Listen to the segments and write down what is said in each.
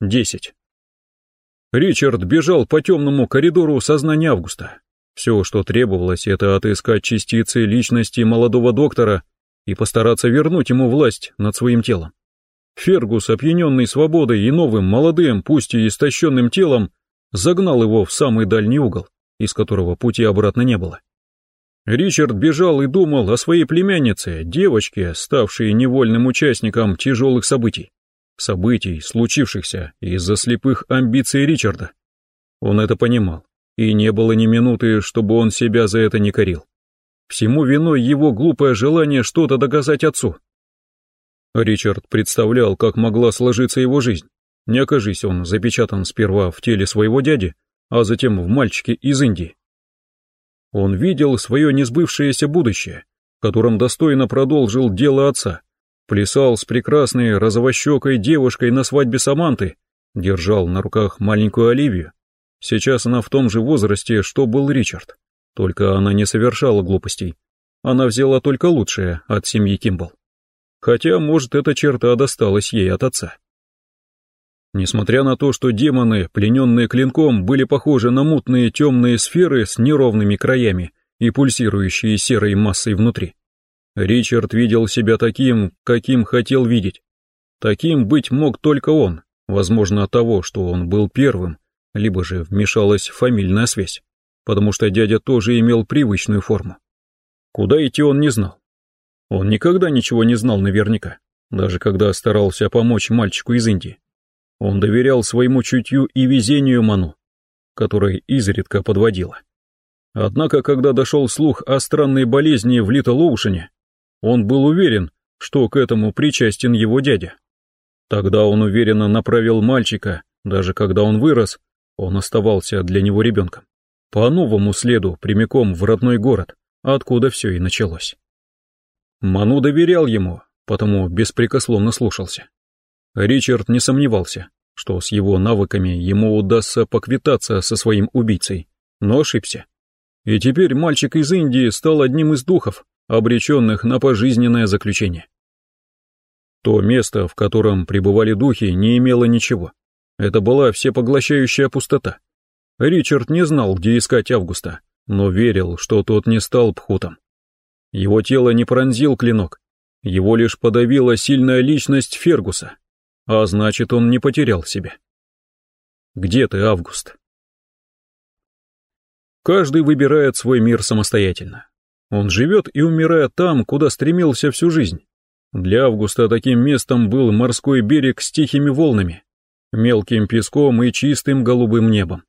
10. Ричард бежал по темному коридору сознания Августа. Все, что требовалось, это отыскать частицы личности молодого доктора и постараться вернуть ему власть над своим телом. Фергус, опьяненный свободой и новым, молодым, пусть и истощенным телом, загнал его в самый дальний угол, из которого пути обратно не было. Ричард бежал и думал о своей племяннице, девочке, ставшей невольным участником тяжелых событий. Событий, случившихся из-за слепых амбиций Ричарда. Он это понимал, и не было ни минуты, чтобы он себя за это не корил. Всему виной его глупое желание что-то доказать отцу. Ричард представлял, как могла сложиться его жизнь. Не окажись он запечатан сперва в теле своего дяди, а затем в мальчике из Индии. Он видел свое несбывшееся будущее, в котором достойно продолжил дело отца, плясал с прекрасной розовощекой девушкой на свадьбе Саманты, держал на руках маленькую Оливию. Сейчас она в том же возрасте, что был Ричард, только она не совершала глупостей. Она взяла только лучшее от семьи Кимбл. Хотя, может, эта черта досталась ей от отца. Несмотря на то, что демоны, плененные клинком, были похожи на мутные темные сферы с неровными краями и пульсирующей серой массой внутри, Ричард видел себя таким, каким хотел видеть. Таким быть мог только он, возможно от того, что он был первым, либо же вмешалась фамильная связь, потому что дядя тоже имел привычную форму. Куда идти он не знал. Он никогда ничего не знал наверняка, даже когда старался помочь мальчику из Индии. Он доверял своему чутью и везению Ману, которое изредка подводило. Однако, когда дошел слух о странной болезни в Литл-Оушене, он был уверен, что к этому причастен его дядя. Тогда он уверенно направил мальчика, даже когда он вырос, он оставался для него ребенком, по новому следу прямиком в родной город, откуда все и началось. Ману доверял ему, потому беспрекословно слушался. Ричард не сомневался, что с его навыками ему удастся поквитаться со своим убийцей, но ошибся. И теперь мальчик из Индии стал одним из духов, обреченных на пожизненное заключение. То место, в котором пребывали духи, не имело ничего. Это была всепоглощающая пустота. Ричард не знал, где искать Августа, но верил, что тот не стал пхутом. Его тело не пронзил клинок, его лишь подавила сильная личность Фергуса, а значит, он не потерял себя. Где ты, Август? Каждый выбирает свой мир самостоятельно. Он живет и умирает там, куда стремился всю жизнь. Для Августа таким местом был морской берег с тихими волнами, мелким песком и чистым голубым небом.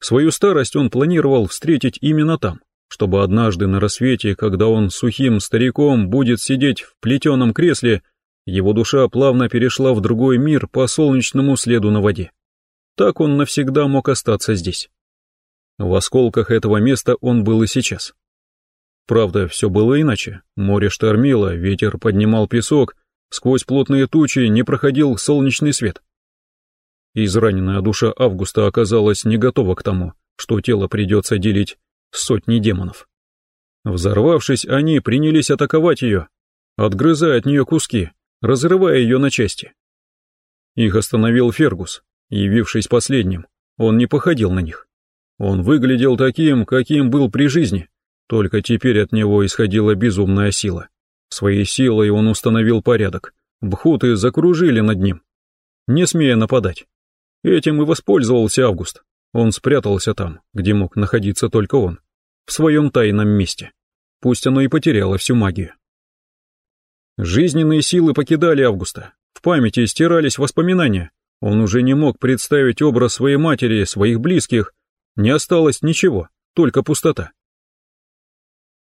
Свою старость он планировал встретить именно там, чтобы однажды на рассвете, когда он сухим стариком будет сидеть в плетеном кресле его душа плавно перешла в другой мир по солнечному следу на воде. Так он навсегда мог остаться здесь. В осколках этого места он был и сейчас. Правда, все было иначе. Море штормило, ветер поднимал песок, сквозь плотные тучи не проходил солнечный свет. Израненная душа Августа оказалась не готова к тому, что тело придется делить с сотней демонов. Взорвавшись, они принялись атаковать ее, отгрызая от нее куски, разрывая ее на части. Их остановил Фергус, явившись последним, он не походил на них. Он выглядел таким, каким был при жизни, только теперь от него исходила безумная сила. Своей силой он установил порядок, бхуты закружили над ним, не смея нападать. Этим и воспользовался Август. Он спрятался там, где мог находиться только он, в своем тайном месте. Пусть оно и потеряло всю магию. Жизненные силы покидали Августа. В памяти стирались воспоминания. Он уже не мог представить образ своей матери, своих близких. Не осталось ничего, только пустота.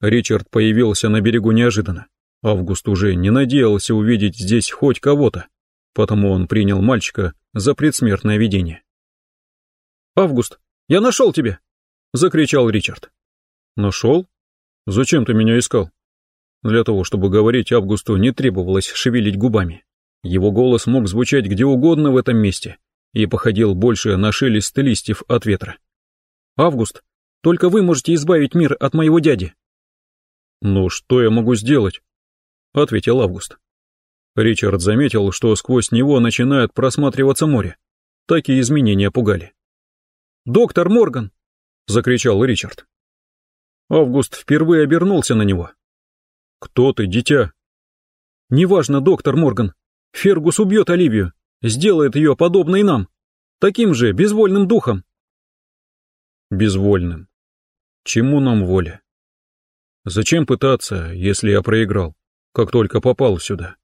Ричард появился на берегу неожиданно. Август уже не надеялся увидеть здесь хоть кого-то, потому он принял мальчика за предсмертное видение. «Август, я нашел тебя!» — закричал Ричард. «Нашел? Зачем ты меня искал?» Для того, чтобы говорить Августу, не требовалось шевелить губами. Его голос мог звучать где угодно в этом месте и походил больше на шелест листьев от ветра. «Август, только вы можете избавить мир от моего дяди». «Ну, что я могу сделать?» — ответил Август. Ричард заметил, что сквозь него начинает просматриваться море. так и изменения пугали. «Доктор Морган!» — закричал Ричард. Август впервые обернулся на него. «Кто ты, дитя?» «Неважно, доктор Морган. Фергус убьет Оливию, сделает ее подобной нам, таким же безвольным духом». «Безвольным. Чему нам воля? Зачем пытаться, если я проиграл, как только попал сюда?»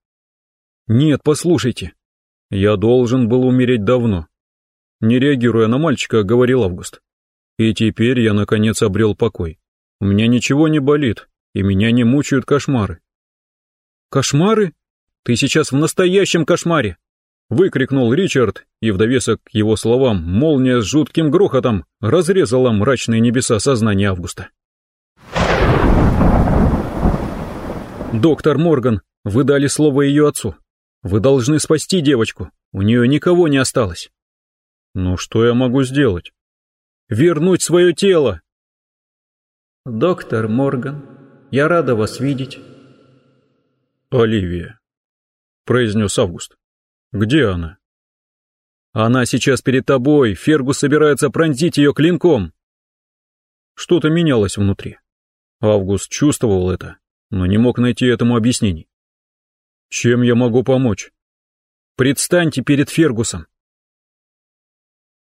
«Нет, послушайте. Я должен был умереть давно. Не реагируя на мальчика, говорил Август. И теперь я наконец обрел покой. У меня ничего не болит, и меня не мучают кошмары. «Кошмары? Ты сейчас в настоящем кошмаре!» Выкрикнул Ричард, и в довесок к его словам молния с жутким грохотом разрезала мрачные небеса сознания Августа. «Доктор Морган, вы дали слово ее отцу. Вы должны спасти девочку, у нее никого не осталось». «Ну что я могу сделать?» «Вернуть свое тело!» «Доктор Морган, я рада вас видеть». «Оливия», — произнес Август. «Где она?» «Она сейчас перед тобой, Фергус собирается пронзить ее клинком». Что-то менялось внутри. Август чувствовал это, но не мог найти этому объяснений. «Чем я могу помочь?» «Предстаньте перед Фергусом».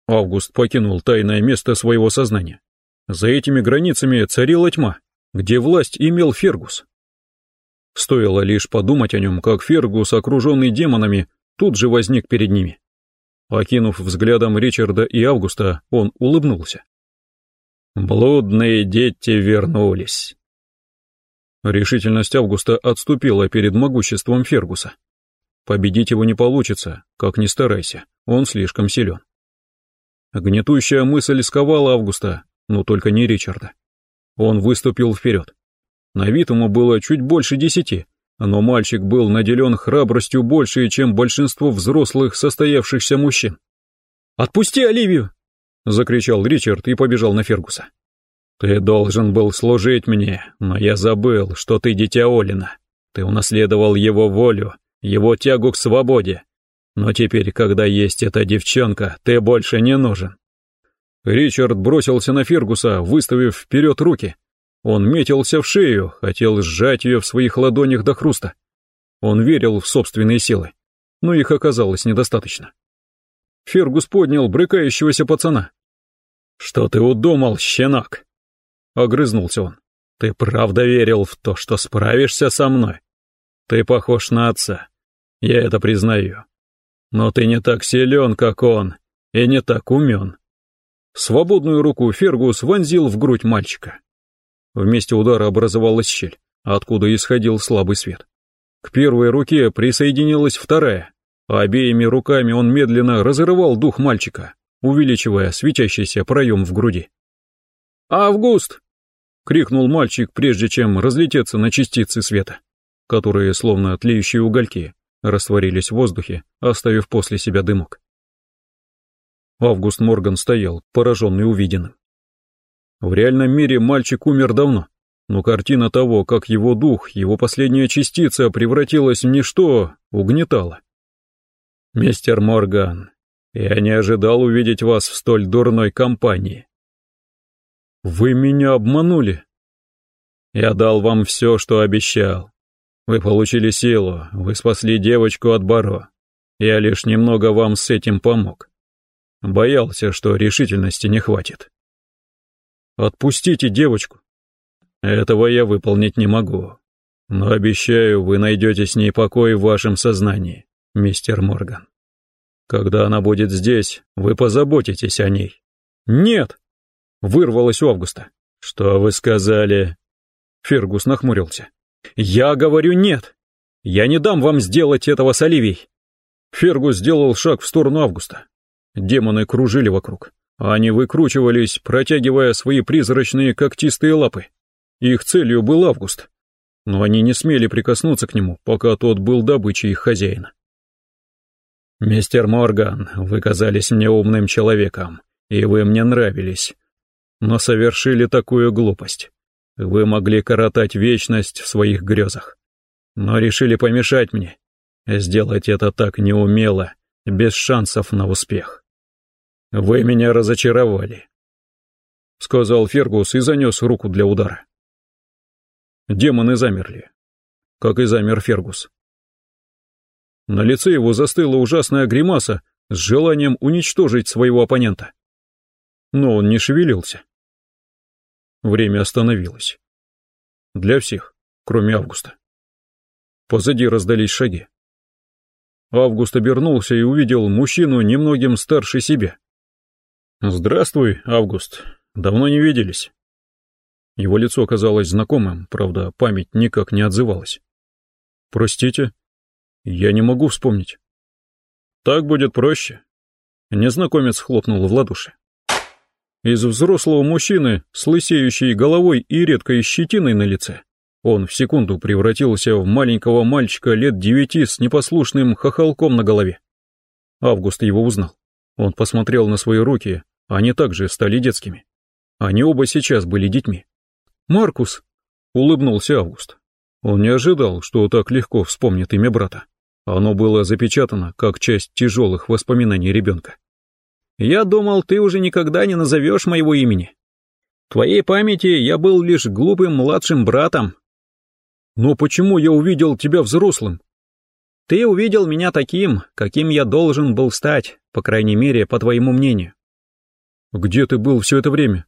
Август покинул тайное место своего сознания. За этими границами царила тьма, где власть имел Фергус. Стоило лишь подумать о нем, как Фергус, окруженный демонами, тут же возник перед ними. Окинув взглядом Ричарда и Августа, он улыбнулся. «Блудные дети вернулись». Решительность Августа отступила перед могуществом Фергуса. Победить его не получится, как ни старайся, он слишком силен. Гнетущая мысль сковала Августа, но только не Ричарда. Он выступил вперед. На вид ему было чуть больше десяти, но мальчик был наделен храбростью больше, чем большинство взрослых состоявшихся мужчин. «Отпусти Оливию!» — закричал Ричард и побежал на Фергуса. «Ты должен был служить мне, но я забыл, что ты дитя Олина. Ты унаследовал его волю, его тягу к свободе. Но теперь, когда есть эта девчонка, ты больше не нужен. Ричард бросился на Фергуса, выставив вперед руки. Он метился в шею, хотел сжать ее в своих ладонях до хруста. Он верил в собственные силы, но их оказалось недостаточно. Фергус поднял брыкающегося пацана. «Что ты удумал, щенок?» Огрызнулся он. «Ты правда верил в то, что справишься со мной? Ты похож на отца, я это признаю. Но ты не так силен, как он, и не так умен. Свободную руку Фергус вонзил в грудь мальчика. В месте удара образовалась щель, откуда исходил слабый свет. К первой руке присоединилась вторая, обеими руками он медленно разрывал дух мальчика, увеличивая светящийся проем в груди. «Август!» — крикнул мальчик, прежде чем разлететься на частицы света, которые, словно тлеющие угольки, растворились в воздухе, оставив после себя дымок. Август Морган стоял, пораженный увиденным. В реальном мире мальчик умер давно, но картина того, как его дух, его последняя частица превратилась в ничто, угнетала. «Мистер Морган, я не ожидал увидеть вас в столь дурной компании». «Вы меня обманули». «Я дал вам все, что обещал. Вы получили силу, вы спасли девочку от Баро. Я лишь немного вам с этим помог. Боялся, что решительности не хватит. «Отпустите девочку». «Этого я выполнить не могу. Но обещаю, вы найдете с ней покой в вашем сознании, мистер Морган. Когда она будет здесь, вы позаботитесь о ней». «Нет!» — вырвалось у Августа. «Что вы сказали?» Фергус нахмурился. «Я говорю нет! Я не дам вам сделать этого с Оливией!» Фергус сделал шаг в сторону Августа. Демоны кружили вокруг. Они выкручивались, протягивая свои призрачные когтистые лапы. Их целью был Август. Но они не смели прикоснуться к нему, пока тот был добычей их хозяина. «Мистер Морган, вы казались мне умным человеком, и вы мне нравились, но совершили такую глупость. Вы могли коротать вечность в своих грезах, но решили помешать мне. Сделать это так неумело, без шансов на успех. «Вы меня разочаровали», — сказал Фергус и занес руку для удара. Демоны замерли, как и замер Фергус. На лице его застыла ужасная гримаса с желанием уничтожить своего оппонента. Но он не шевелился. Время остановилось. Для всех, кроме Августа. Позади раздались шаги. Август обернулся и увидел мужчину немногим старше себя. «Здравствуй, Август. Давно не виделись». Его лицо казалось знакомым, правда, память никак не отзывалась. «Простите, я не могу вспомнить». «Так будет проще». Незнакомец хлопнул в ладоши. Из взрослого мужчины с лысеющей головой и редкой щетиной на лице он в секунду превратился в маленького мальчика лет девяти с непослушным хохолком на голове. Август его узнал. Он посмотрел на свои руки, они также стали детскими. Они оба сейчас были детьми. «Маркус!» — улыбнулся Август. Он не ожидал, что так легко вспомнит имя брата. Оно было запечатано, как часть тяжелых воспоминаний ребенка. «Я думал, ты уже никогда не назовешь моего имени. В твоей памяти я был лишь глупым младшим братом». «Но почему я увидел тебя взрослым?» «Ты увидел меня таким, каким я должен был стать, по крайней мере, по твоему мнению». «Где ты был все это время?»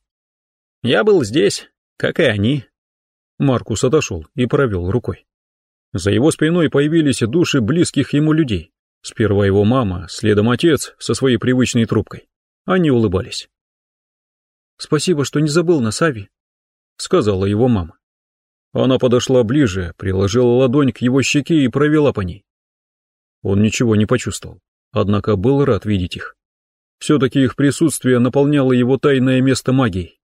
«Я был здесь, как и они». Маркус отошел и провел рукой. За его спиной появились души близких ему людей. Сперва его мама, следом отец со своей привычной трубкой. Они улыбались. «Спасибо, что не забыл нас, Ави», — сказала его мама. Она подошла ближе, приложила ладонь к его щеке и провела по ней. Он ничего не почувствовал, однако был рад видеть их. Все-таки их присутствие наполняло его тайное место магией.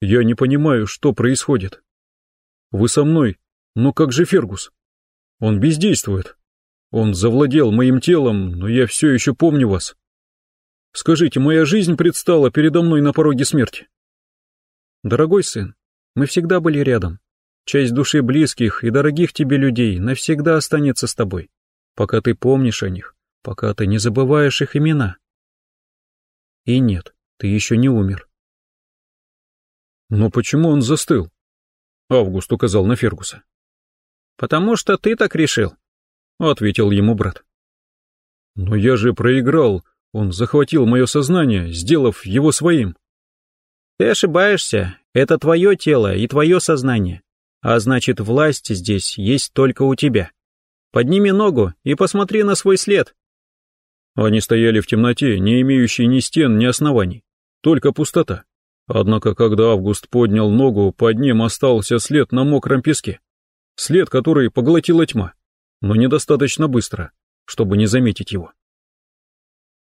«Я не понимаю, что происходит. Вы со мной, но как же Фергус? Он бездействует. Он завладел моим телом, но я все еще помню вас. Скажите, моя жизнь предстала передо мной на пороге смерти. Дорогой сын, мы всегда были рядом. Часть души близких и дорогих тебе людей навсегда останется с тобой, пока ты помнишь о них, пока ты не забываешь их имена. И нет, ты еще не умер. Но почему он застыл? Август указал на Фергуса. «Потому что ты так решил», — ответил ему брат. «Но я же проиграл, он захватил мое сознание, сделав его своим». «Ты ошибаешься, это твое тело и твое сознание, а значит власть здесь есть только у тебя. Подними ногу и посмотри на свой след». Они стояли в темноте, не имеющей ни стен, ни оснований, только пустота. Однако, когда Август поднял ногу, под ним остался след на мокром песке. След, который поглотила тьма, но недостаточно быстро, чтобы не заметить его.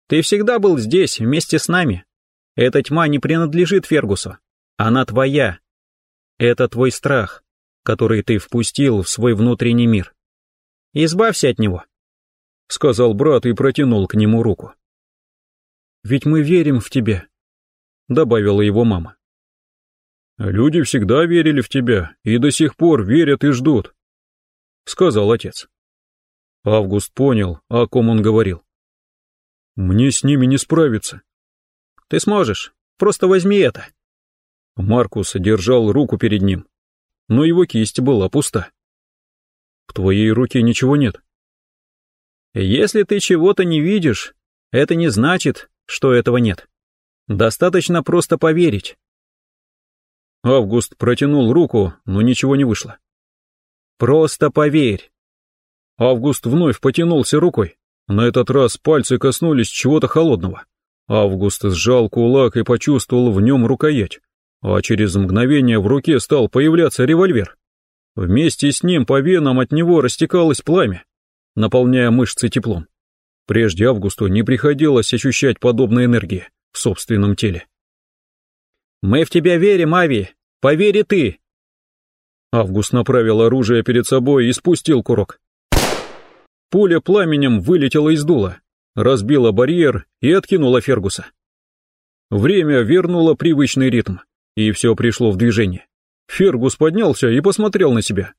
«Ты всегда был здесь, вместе с нами. Эта тьма не принадлежит Фергусу. Она твоя. Это твой страх, который ты впустил в свой внутренний мир. Избавься от него», — сказал брат и протянул к нему руку. «Ведь мы верим в тебя», добавила его мама. «Люди всегда верили в тебя и до сих пор верят и ждут», — сказал отец. Август понял, о ком он говорил. «Мне с ними не справиться». «Ты сможешь, просто возьми это». Маркус держал руку перед ним, но его кисть была пуста. «В твоей руке ничего нет». «Если ты чего-то не видишь, это не значит, что этого нет». Достаточно просто поверить. Август протянул руку, но ничего не вышло. Просто поверь. Август вновь потянулся рукой. На этот раз пальцы коснулись чего-то холодного. Август сжал кулак и почувствовал в нем рукоять, а через мгновение в руке стал появляться револьвер. Вместе с ним по венам от него растекалось пламя, наполняя мышцы теплом. Прежде Августу не приходилось ощущать подобной энергии в собственном теле. «Мы в тебя верим, Ави! Поверь и ты!» Август направил оружие перед собой и спустил курок. Пуля пламенем вылетела из дула, разбила барьер и откинула Фергуса. Время вернуло привычный ритм, и все пришло в движение. Фергус поднялся и посмотрел на себя.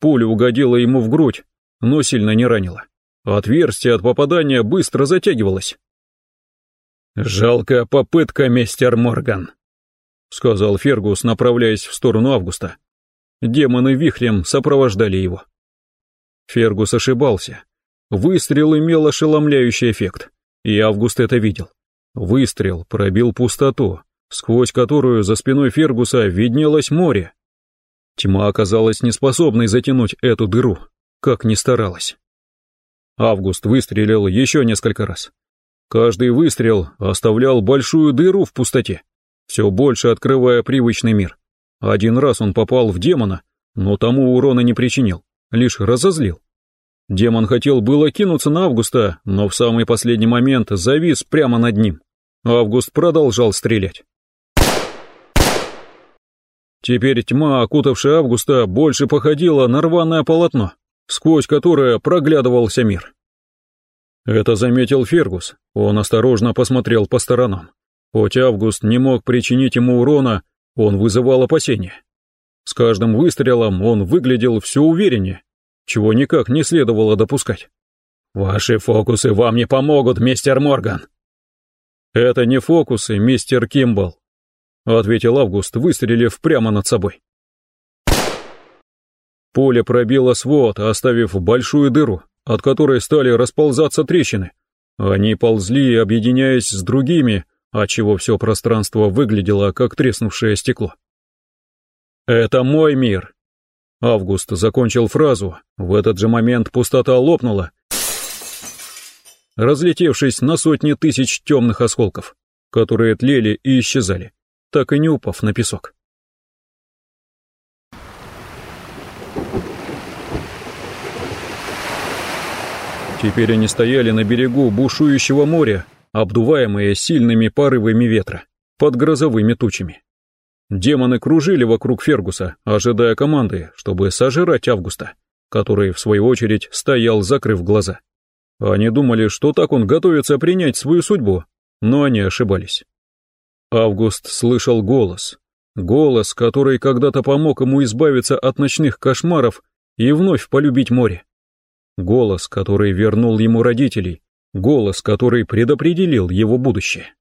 Пуля угодила ему в грудь, но сильно не ранила. Отверстие от попадания быстро затягивалось. «Жалкая попытка, мистер Морган», — сказал Фергус, направляясь в сторону Августа. Демоны вихрем сопровождали его. Фергус ошибался. Выстрел имел ошеломляющий эффект, и Август это видел. Выстрел пробил пустоту, сквозь которую за спиной Фергуса виднелось море. Тьма оказалась неспособной затянуть эту дыру, как ни старалась. Август выстрелил еще несколько раз. Каждый выстрел оставлял большую дыру в пустоте, все больше открывая привычный мир. Один раз он попал в демона, но тому урона не причинил, лишь разозлил. Демон хотел было кинуться на Августа, но в самый последний момент завис прямо над ним. Август продолжал стрелять. Теперь тьма, окутавшая Августа, больше походила на рваное полотно, сквозь которое проглядывался мир. Это заметил Фергус, он осторожно посмотрел по сторонам. Хоть Август не мог причинить ему урона, он вызывал опасения. С каждым выстрелом он выглядел все увереннее, чего никак не следовало допускать. «Ваши фокусы вам не помогут, мистер Морган!» «Это не фокусы, мистер Кимбл», — ответил Август, выстрелив прямо над собой. Поле пробило свод, оставив большую дыру, от которой стали расползаться трещины. Они ползли, объединяясь с другими, отчего все пространство выглядело как треснувшее стекло. «Это мой мир!» Август закончил фразу, в этот же момент пустота лопнула, разлетевшись на сотни тысяч темных осколков, которые тлели и исчезали, так и не упав на песок. Теперь они стояли на берегу бушующего моря, обдуваемые сильными порывами ветра, под грозовыми тучами. Демоны кружили вокруг Фергуса, ожидая команды, чтобы сожрать Августа, который, в свою очередь, стоял, закрыв глаза. Они думали, что так он готовится принять свою судьбу, но они ошибались. Август слышал голос. Голос, который когда-то помог ему избавиться от ночных кошмаров и вновь полюбить море. Голос, который вернул ему родителей, голос, который предопределил его будущее.